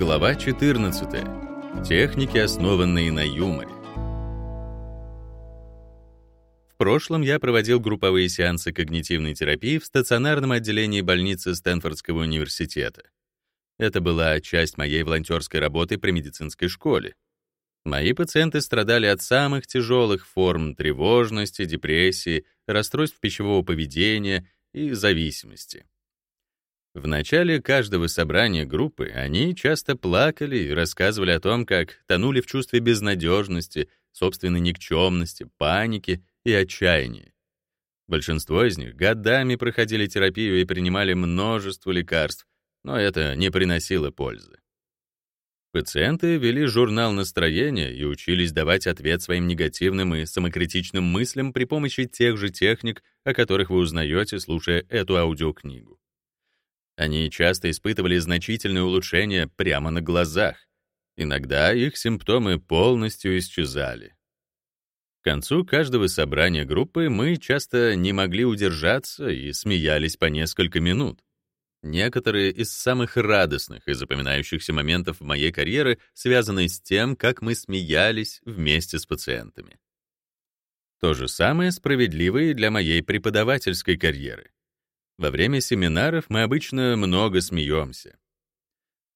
Глава 14. Техники, основанные на юморе. В прошлом я проводил групповые сеансы когнитивной терапии в стационарном отделении больницы Стэнфордского университета. Это была часть моей волонтерской работы при медицинской школе. Мои пациенты страдали от самых тяжелых форм тревожности, депрессии, расстройств пищевого поведения и зависимости. В начале каждого собрания группы они часто плакали и рассказывали о том, как тонули в чувстве безнадежности, собственной никчемности, паники и отчаяния. Большинство из них годами проходили терапию и принимали множество лекарств, но это не приносило пользы. Пациенты вели журнал настроения и учились давать ответ своим негативным и самокритичным мыслям при помощи тех же техник, о которых вы узнаете, слушая эту аудиокнигу. Они часто испытывали значительное улучшение прямо на глазах. Иногда их симптомы полностью исчезали. К концу каждого собрания группы мы часто не могли удержаться и смеялись по несколько минут. Некоторые из самых радостных и запоминающихся моментов моей карьере связаны с тем, как мы смеялись вместе с пациентами. То же самое справедливо и для моей преподавательской карьеры. Во время семинаров мы обычно много смеемся.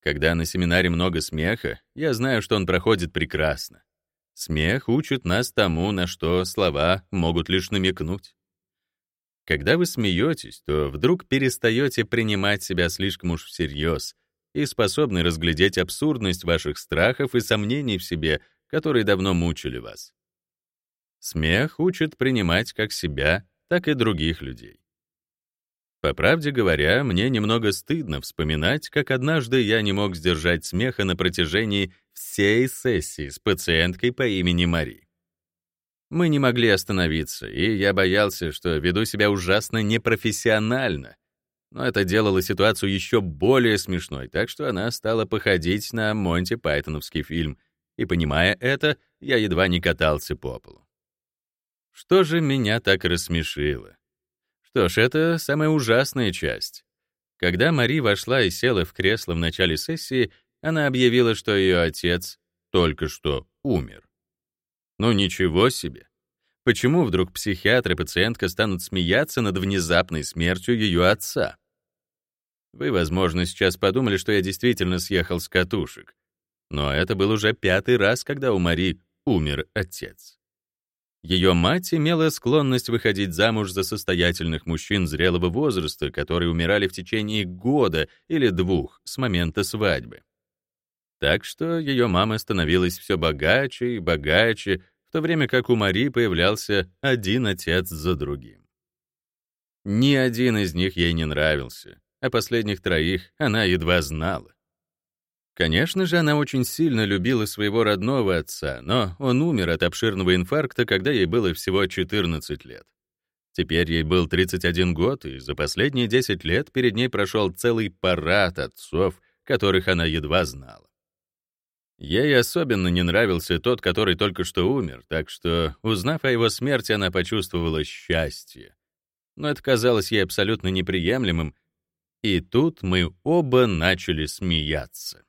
Когда на семинаре много смеха, я знаю, что он проходит прекрасно. Смех учит нас тому, на что слова могут лишь намекнуть. Когда вы смеетесь, то вдруг перестаете принимать себя слишком уж всерьез и способны разглядеть абсурдность ваших страхов и сомнений в себе, которые давно мучили вас. Смех учит принимать как себя, так и других людей. По правде говоря, мне немного стыдно вспоминать, как однажды я не мог сдержать смеха на протяжении всей сессии с пациенткой по имени Мари. Мы не могли остановиться, и я боялся, что веду себя ужасно непрофессионально. Но это делало ситуацию еще более смешной, так что она стала походить на Монти Пайтоновский фильм, и, понимая это, я едва не катался по полу. Что же меня так рассмешило? Что ж, это самая ужасная часть. Когда Мари вошла и села в кресло в начале сессии, она объявила, что ее отец только что умер. Ну ничего себе. Почему вдруг психиатр и пациентка станут смеяться над внезапной смертью ее отца? Вы, возможно, сейчас подумали, что я действительно съехал с катушек. Но это был уже пятый раз, когда у Мари умер отец. Ее мать имела склонность выходить замуж за состоятельных мужчин зрелого возраста, которые умирали в течение года или двух с момента свадьбы. Так что ее мама становилась все богаче и богаче, в то время как у Мари появлялся один отец за другим. Ни один из них ей не нравился, а последних троих она едва знала. Конечно же, она очень сильно любила своего родного отца, но он умер от обширного инфаркта, когда ей было всего 14 лет. Теперь ей был 31 год, и за последние 10 лет перед ней прошел целый парад отцов, которых она едва знала. Ей особенно не нравился тот, который только что умер, так что, узнав о его смерти, она почувствовала счастье. Но это казалось ей абсолютно неприемлемым, и тут мы оба начали смеяться.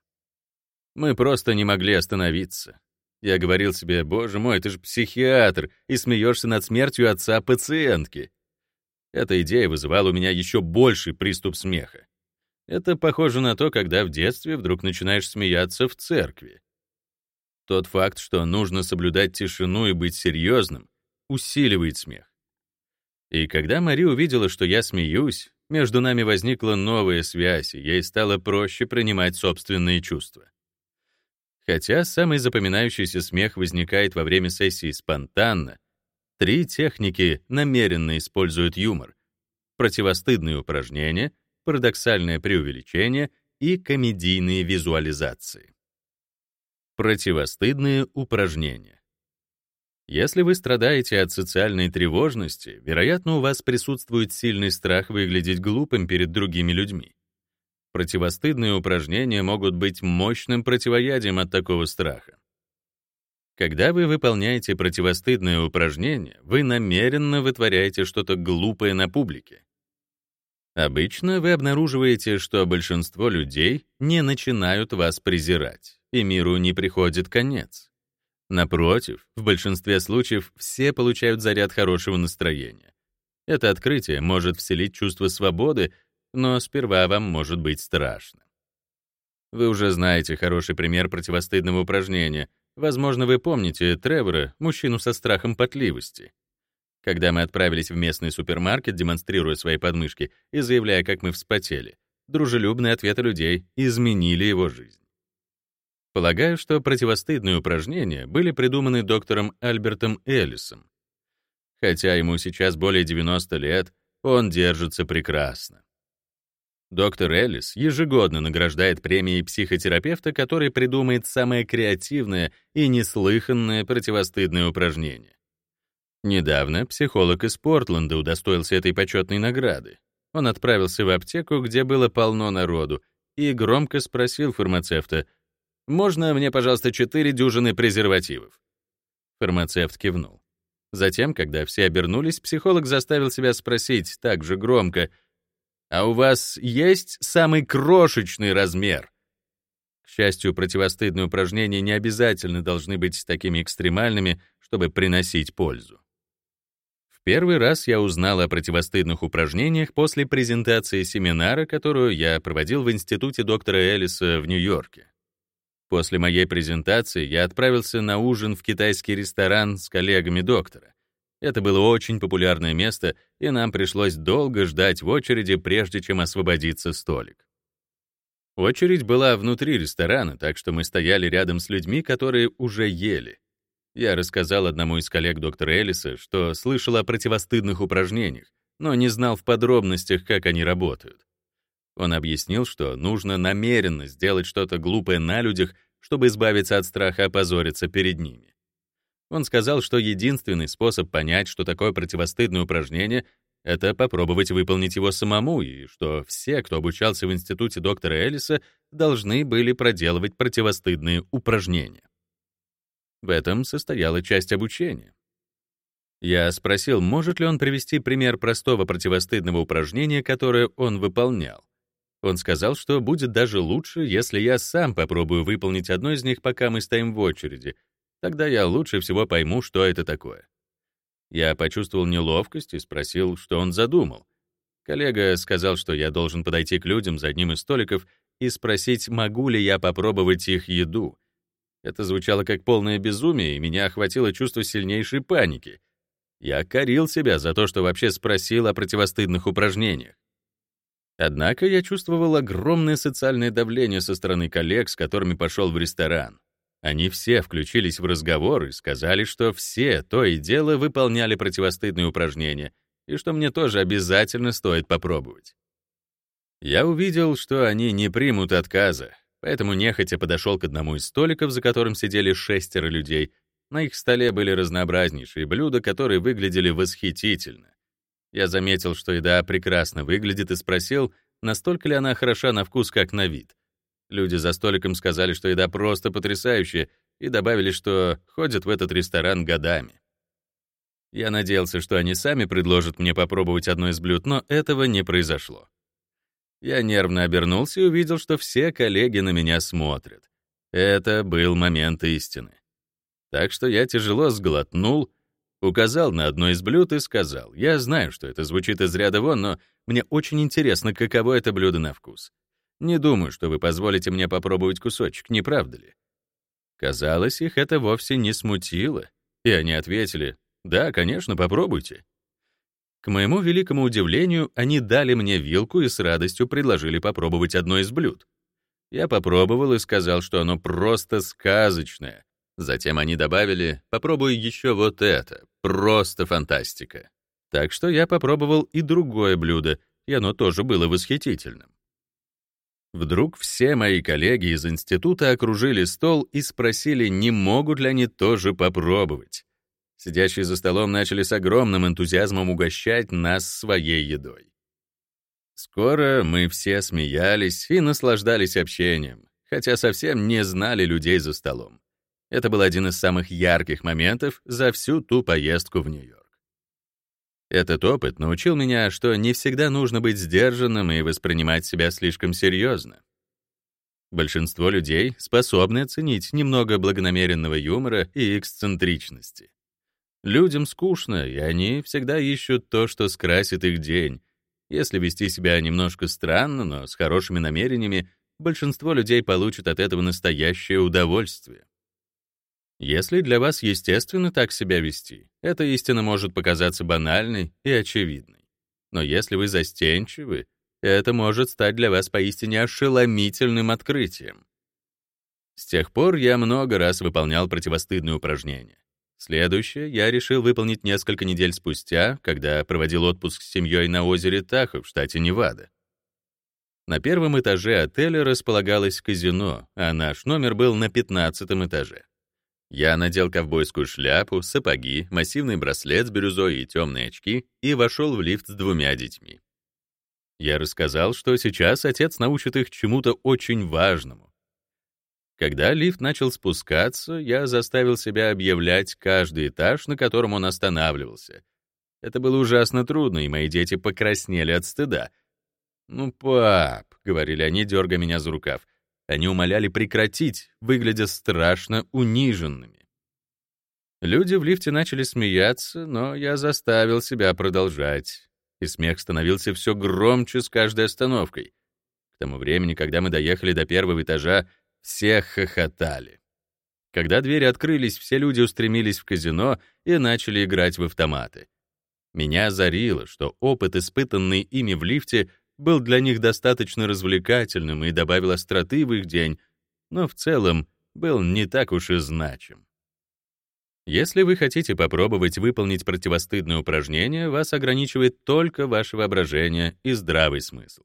Мы просто не могли остановиться. Я говорил себе, боже мой, ты же психиатр, и смеешься над смертью отца пациентки. Эта идея вызывала у меня еще больший приступ смеха. Это похоже на то, когда в детстве вдруг начинаешь смеяться в церкви. Тот факт, что нужно соблюдать тишину и быть серьезным, усиливает смех. И когда Мари увидела, что я смеюсь, между нами возникла новая связь, и ей стало проще принимать собственные чувства. Хотя самый запоминающийся смех возникает во время сессии спонтанно, три техники намеренно используют юмор. Противостыдные упражнения, парадоксальное преувеличение и комедийные визуализации. Противостыдные упражнения. Если вы страдаете от социальной тревожности, вероятно, у вас присутствует сильный страх выглядеть глупым перед другими людьми. Противостыдные упражнения могут быть мощным противоядием от такого страха. Когда вы выполняете противостыдное упражнение, вы намеренно вытворяете что-то глупое на публике. Обычно вы обнаруживаете, что большинство людей не начинают вас презирать, и миру не приходит конец. Напротив, в большинстве случаев все получают заряд хорошего настроения. Это открытие может вселить чувство свободы, но сперва вам может быть страшно. Вы уже знаете хороший пример противостыдного упражнения. Возможно, вы помните Тревора, мужчину со страхом потливости. Когда мы отправились в местный супермаркет, демонстрируя свои подмышки и заявляя, как мы вспотели, дружелюбные ответы людей изменили его жизнь. Полагаю, что противостыдные упражнения были придуманы доктором Альбертом Эллисом. Хотя ему сейчас более 90 лет, он держится прекрасно. Доктор Эллис ежегодно награждает премией психотерапевта, который придумает самое креативное и неслыханное противостыдное упражнение. Недавно психолог из Портленда удостоился этой почетной награды. Он отправился в аптеку, где было полно народу, и громко спросил фармацевта, «Можно мне, пожалуйста, четыре дюжины презервативов?» Фармацевт кивнул. Затем, когда все обернулись, психолог заставил себя спросить так же громко, «А у вас есть самый крошечный размер?» К счастью, противостыдные упражнения не обязательно должны быть такими экстремальными, чтобы приносить пользу. В первый раз я узнал о противостыдных упражнениях после презентации семинара, которую я проводил в институте доктора Эллиса в Нью-Йорке. После моей презентации я отправился на ужин в китайский ресторан с коллегами доктора. Это было очень популярное место, и нам пришлось долго ждать в очереди, прежде чем освободиться столик. Очередь была внутри ресторана, так что мы стояли рядом с людьми, которые уже ели. Я рассказал одному из коллег доктора Эллиса, что слышал о противостыдных упражнениях, но не знал в подробностях, как они работают. Он объяснил, что нужно намеренно сделать что-то глупое на людях, чтобы избавиться от страха опозориться перед ними. Он сказал, что единственный способ понять, что такое противостыдное упражнение, это попробовать выполнить его самому, и что все, кто обучался в институте доктора Эллиса, должны были проделывать противостыдные упражнения. В этом состояла часть обучения. Я спросил, может ли он привести пример простого противостыдного упражнения, которое он выполнял. Он сказал, что будет даже лучше, если я сам попробую выполнить одно из них, пока мы стоим в очереди. Тогда я лучше всего пойму, что это такое. Я почувствовал неловкость и спросил, что он задумал. Коллега сказал, что я должен подойти к людям за одним из столиков и спросить, могу ли я попробовать их еду. Это звучало как полное безумие, и меня охватило чувство сильнейшей паники. Я корил себя за то, что вообще спросил о противостыдных упражнениях. Однако я чувствовал огромное социальное давление со стороны коллег, с которыми пошел в ресторан. Они все включились в разговор и сказали, что все то и дело выполняли противостыдные упражнения, и что мне тоже обязательно стоит попробовать. Я увидел, что они не примут отказа, поэтому нехотя подошел к одному из столиков, за которым сидели шестеро людей. На их столе были разнообразнейшие блюда, которые выглядели восхитительно. Я заметил, что еда прекрасно выглядит, и спросил, настолько ли она хороша на вкус, как на вид. Люди за столиком сказали, что еда просто потрясающая, и добавили, что ходят в этот ресторан годами. Я надеялся, что они сами предложат мне попробовать одно из блюд, но этого не произошло. Я нервно обернулся и увидел, что все коллеги на меня смотрят. Это был момент истины. Так что я тяжело сглотнул Указал на одно из блюд и сказал, «Я знаю, что это звучит из ряда вон, но мне очень интересно, каково это блюдо на вкус. Не думаю, что вы позволите мне попробовать кусочек, не правда ли?» Казалось, их это вовсе не смутило, и они ответили, «Да, конечно, попробуйте». К моему великому удивлению, они дали мне вилку и с радостью предложили попробовать одно из блюд. Я попробовал и сказал, что оно просто сказочное, Затем они добавили «попробуй еще вот это, просто фантастика». Так что я попробовал и другое блюдо, и оно тоже было восхитительным. Вдруг все мои коллеги из института окружили стол и спросили, не могут ли они тоже попробовать. Сидящие за столом начали с огромным энтузиазмом угощать нас своей едой. Скоро мы все смеялись и наслаждались общением, хотя совсем не знали людей за столом. Это был один из самых ярких моментов за всю ту поездку в Нью-Йорк. Этот опыт научил меня, что не всегда нужно быть сдержанным и воспринимать себя слишком серьезно. Большинство людей способны оценить немного благонамеренного юмора и эксцентричности. Людям скучно, и они всегда ищут то, что скрасит их день. Если вести себя немножко странно, но с хорошими намерениями, большинство людей получат от этого настоящее удовольствие. Если для вас естественно так себя вести, эта истина может показаться банальной и очевидной. Но если вы застенчивы, это может стать для вас поистине ошеломительным открытием. С тех пор я много раз выполнял противостыдные упражнения. Следующее я решил выполнить несколько недель спустя, когда проводил отпуск с семьей на озере Тахо в штате Невада. На первом этаже отеля располагалось казино, а наш номер был на пятнадцатом этаже. Я надел ковбойскую шляпу, сапоги, массивный браслет с бирюзой и темные очки и вошел в лифт с двумя детьми. Я рассказал, что сейчас отец научит их чему-то очень важному. Когда лифт начал спускаться, я заставил себя объявлять каждый этаж, на котором он останавливался. Это было ужасно трудно, и мои дети покраснели от стыда. «Ну, пап», — говорили они, дергая меня за рукав, они умоляли прекратить, выглядя страшно униженными. Люди в лифте начали смеяться, но я заставил себя продолжать. И смех становился все громче с каждой остановкой. К тому времени, когда мы доехали до первого этажа, все хохотали. Когда двери открылись, все люди устремились в казино и начали играть в автоматы. Меня озарило, что опыт, испытанный ими в лифте, был для них достаточно развлекательным и добавил остроты в их день, но в целом был не так уж и значим. Если вы хотите попробовать выполнить противостыдное упражнение, вас ограничивает только ваше воображение и здравый смысл.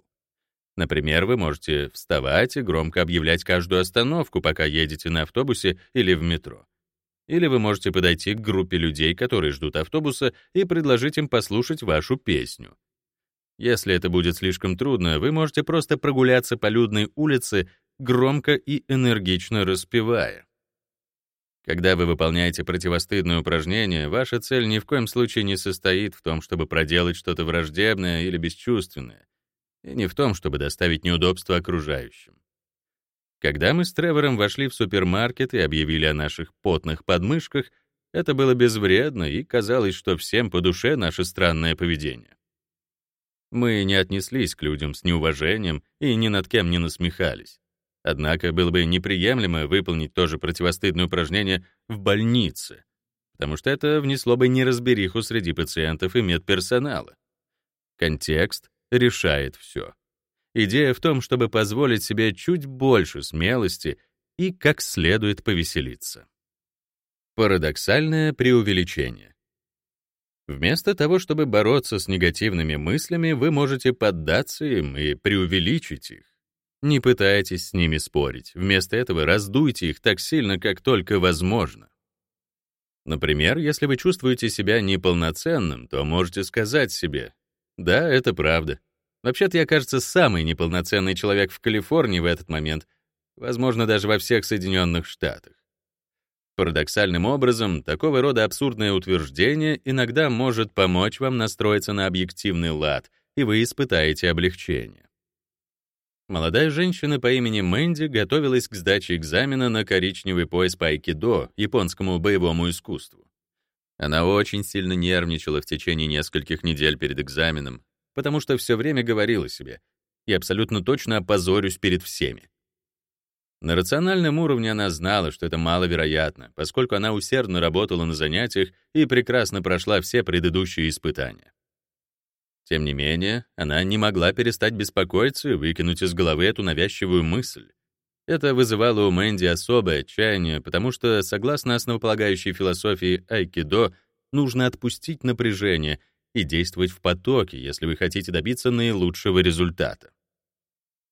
Например, вы можете вставать и громко объявлять каждую остановку, пока едете на автобусе или в метро. Или вы можете подойти к группе людей, которые ждут автобуса, и предложить им послушать вашу песню. Если это будет слишком трудно, вы можете просто прогуляться по людной улице, громко и энергично распевая. Когда вы выполняете противостыдное упражнение, ваша цель ни в коем случае не состоит в том, чтобы проделать что-то враждебное или бесчувственное, и не в том, чтобы доставить неудобства окружающим. Когда мы с Тревором вошли в супермаркет и объявили о наших потных подмышках, это было безвредно, и казалось, что всем по душе наше странное поведение. Мы не отнеслись к людям с неуважением и ни над кем не насмехались. Однако было бы неприемлемо выполнить то же противостыдное упражнение в больнице, потому что это внесло бы неразбериху среди пациентов и медперсонала. Контекст решает все. Идея в том, чтобы позволить себе чуть больше смелости и как следует повеселиться. Парадоксальное преувеличение. Вместо того, чтобы бороться с негативными мыслями, вы можете поддаться им и преувеличить их. Не пытайтесь с ними спорить. Вместо этого раздуйте их так сильно, как только возможно. Например, если вы чувствуете себя неполноценным, то можете сказать себе, «Да, это правда. Вообще-то я, кажется, самый неполноценный человек в Калифорнии в этот момент, возможно, даже во всех Соединенных Штатах. Парадоксальным образом, такого рода абсурдное утверждение иногда может помочь вам настроиться на объективный лад, и вы испытаете облегчение. Молодая женщина по имени Мэнди готовилась к сдаче экзамена на коричневый пояс по айкидо, японскому боевому искусству. Она очень сильно нервничала в течение нескольких недель перед экзаменом, потому что все время говорила себе, «Я абсолютно точно опозорюсь перед всеми». На рациональном уровне она знала, что это маловероятно, поскольку она усердно работала на занятиях и прекрасно прошла все предыдущие испытания. Тем не менее, она не могла перестать беспокоиться и выкинуть из головы эту навязчивую мысль. Это вызывало у Мэнди особое отчаяние, потому что, согласно основополагающей философии айкидо, нужно отпустить напряжение и действовать в потоке, если вы хотите добиться наилучшего результата.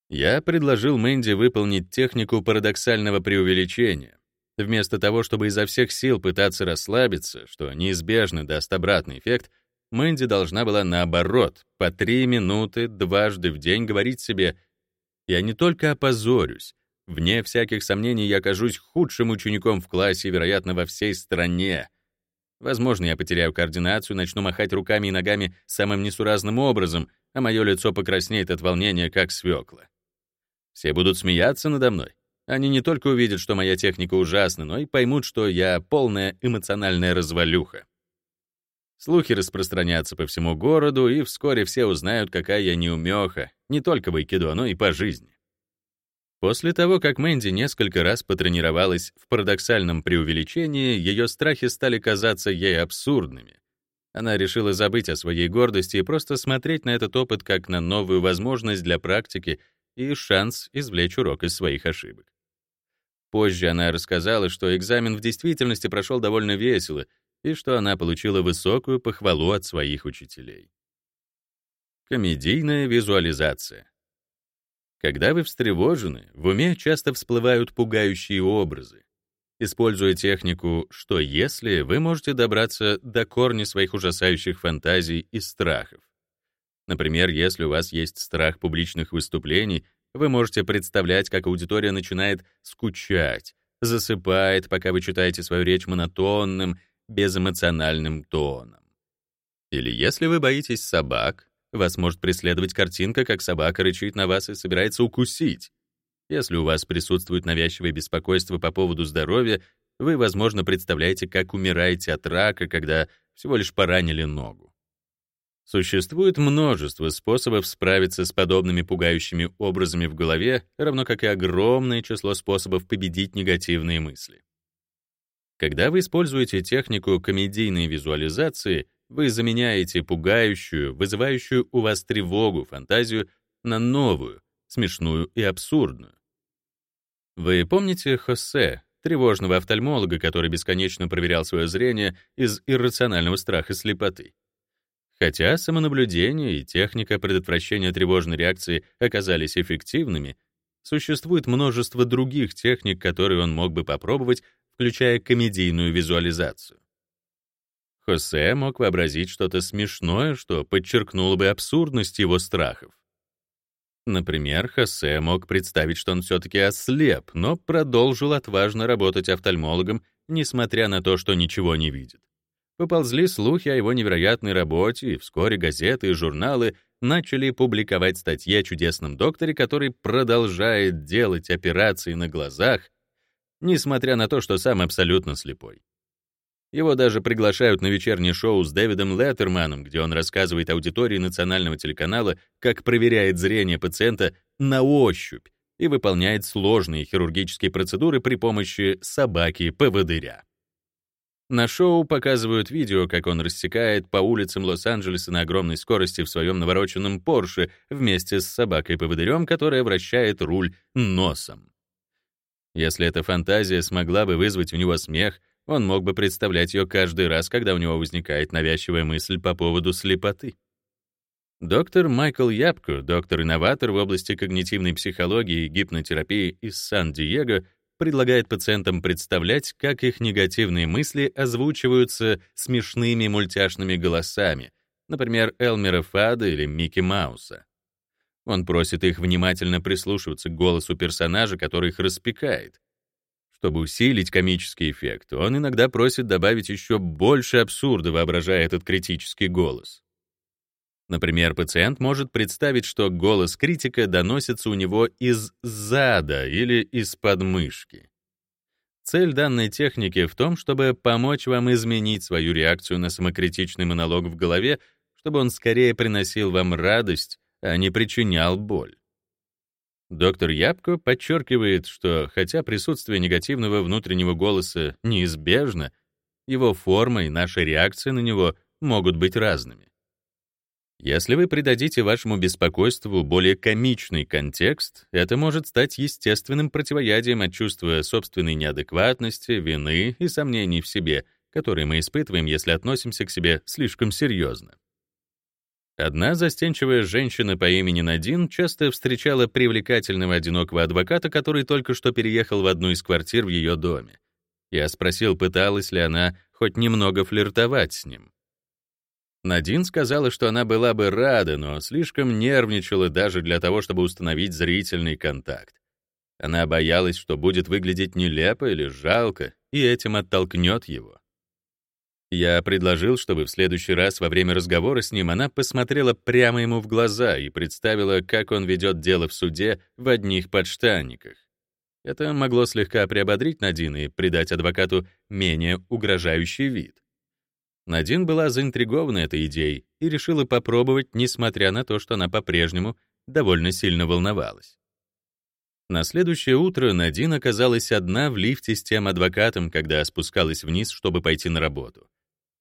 Я предложил Мэнди выполнить технику парадоксального преувеличения. Вместо того, чтобы изо всех сил пытаться расслабиться, что неизбежно даст обратный эффект, Мэнди должна была наоборот, по три минуты дважды в день говорить себе «Я не только опозорюсь, вне всяких сомнений я окажусь худшим учеником в классе, вероятно, во всей стране. Возможно, я потеряю координацию, начну махать руками и ногами самым несуразным образом, а мое лицо покраснеет от волнения, как свекла. Все будут смеяться надо мной. Они не только увидят, что моя техника ужасна, но и поймут, что я полная эмоциональная развалюха. Слухи распространятся по всему городу, и вскоре все узнают, какая я неумеха, не только в айкидо, но и по жизни. После того, как Мэнди несколько раз потренировалась в парадоксальном преувеличении, ее страхи стали казаться ей абсурдными. Она решила забыть о своей гордости и просто смотреть на этот опыт как на новую возможность для практики и шанс извлечь урок из своих ошибок. Позже она рассказала, что экзамен в действительности прошел довольно весело и что она получила высокую похвалу от своих учителей. Комедийная визуализация. Когда вы встревожены, в уме часто всплывают пугающие образы. Используя технику «что если», вы можете добраться до корня своих ужасающих фантазий и страхов. Например, если у вас есть страх публичных выступлений, вы можете представлять, как аудитория начинает скучать, засыпает, пока вы читаете свою речь монотонным, безэмоциональным тоном. Или если вы боитесь собак, вас может преследовать картинка, как собака рычит на вас и собирается укусить. Если у вас присутствует навязчивое беспокойство по поводу здоровья, вы, возможно, представляете, как умираете от рака, когда всего лишь поранили ногу. Существует множество способов справиться с подобными пугающими образами в голове, равно как и огромное число способов победить негативные мысли. Когда вы используете технику комедийной визуализации, вы заменяете пугающую, вызывающую у вас тревогу фантазию на новую, смешную и абсурдную. Вы помните Хосе, тревожного офтальмолога, который бесконечно проверял свое зрение из иррационального страха слепоты? Хотя самонаблюдение и техника предотвращения тревожной реакции оказались эффективными, существует множество других техник, которые он мог бы попробовать, включая комедийную визуализацию. Хосе мог вообразить что-то смешное, что подчеркнуло бы абсурдность его страхов. Например, Хосе мог представить, что он все-таки ослеп, но продолжил отважно работать офтальмологом, несмотря на то, что ничего не видит. Поползли слухи о его невероятной работе, и вскоре газеты и журналы начали публиковать статьи о чудесном докторе, который продолжает делать операции на глазах, несмотря на то, что сам абсолютно слепой. Его даже приглашают на вечернее шоу с Дэвидом Леттерманом, где он рассказывает аудитории национального телеканала, как проверяет зрение пациента на ощупь и выполняет сложные хирургические процедуры при помощи собаки-поводыря. На шоу показывают видео, как он рассекает по улицам Лос-Анджелеса на огромной скорости в своем навороченном Порше вместе с собакой-поводырем, которая вращает руль носом. Если эта фантазия смогла бы вызвать у него смех, он мог бы представлять ее каждый раз, когда у него возникает навязчивая мысль по поводу слепоты. Доктор Майкл Япко, доктор-инноватор в области когнитивной психологии и гипнотерапии из Сан-Диего, предлагает пациентам представлять, как их негативные мысли озвучиваются смешными мультяшными голосами, например, Элмера Фада или Микки Мауса. Он просит их внимательно прислушиваться к голосу персонажа, который их распекает, чтобы усилить комический эффект, он иногда просит добавить еще больше абсурда, воображая этот критический голос. Например, пациент может представить, что голос критика доносится у него из зада или из подмышки. Цель данной техники в том, чтобы помочь вам изменить свою реакцию на самокритичный монолог в голове, чтобы он скорее приносил вам радость, а не причинял боль. Доктор Ябко подчеркивает, что хотя присутствие негативного внутреннего голоса неизбежно, его форма и наша реакция на него могут быть разными. Если вы придадите вашему беспокойству более комичный контекст, это может стать естественным противоядием от чувства собственной неадекватности, вины и сомнений в себе, которые мы испытываем, если относимся к себе слишком серьезно. Одна застенчивая женщина по имени Надин часто встречала привлекательного одинокого адвоката, который только что переехал в одну из квартир в ее доме. Я спросил, пыталась ли она хоть немного флиртовать с ним. Надин сказала, что она была бы рада, но слишком нервничала даже для того, чтобы установить зрительный контакт. Она боялась, что будет выглядеть нелепо или жалко, и этим оттолкнет его. Я предложил, чтобы в следующий раз во время разговора с ним она посмотрела прямо ему в глаза и представила, как он ведет дело в суде в одних подштанниках. Это могло слегка приободрить Надин и придать адвокату менее угрожающий вид. Надин была заинтригована этой идеей и решила попробовать, несмотря на то, что она по-прежнему довольно сильно волновалась. На следующее утро Надин оказалась одна в лифте с тем адвокатом, когда спускалась вниз, чтобы пойти на работу.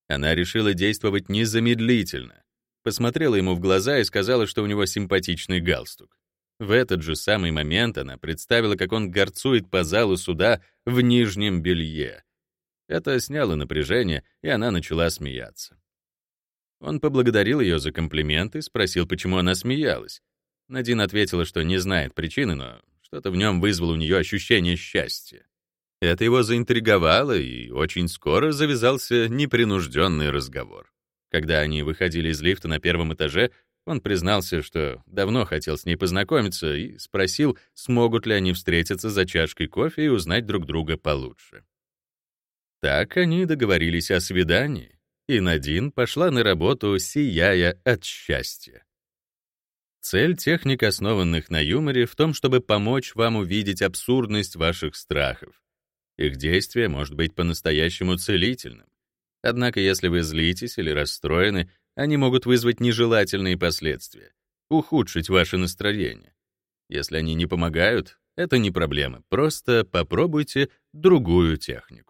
Она решила действовать незамедлительно. Посмотрела ему в глаза и сказала, что у него симпатичный галстук. В этот же самый момент она представила, как он горцует по залу суда в нижнем белье. Это сняло напряжение, и она начала смеяться. Он поблагодарил ее за комплименты, спросил, почему она смеялась. Надин ответила, что не знает причины, но что-то в нем вызвало у нее ощущение счастья. Это его заинтриговало, и очень скоро завязался непринужденный разговор. Когда они выходили из лифта на первом этаже, он признался, что давно хотел с ней познакомиться, и спросил, смогут ли они встретиться за чашкой кофе и узнать друг друга получше. Так они договорились о свидании, и Надин пошла на работу, сияя от счастья. Цель техник, основанных на юморе, в том, чтобы помочь вам увидеть абсурдность ваших страхов, их действие может быть по-настоящему целительным. Однако, если вы злитесь или расстроены, они могут вызвать нежелательные последствия, ухудшить ваше настроение. Если они не помогают, это не проблема, просто попробуйте другую технику.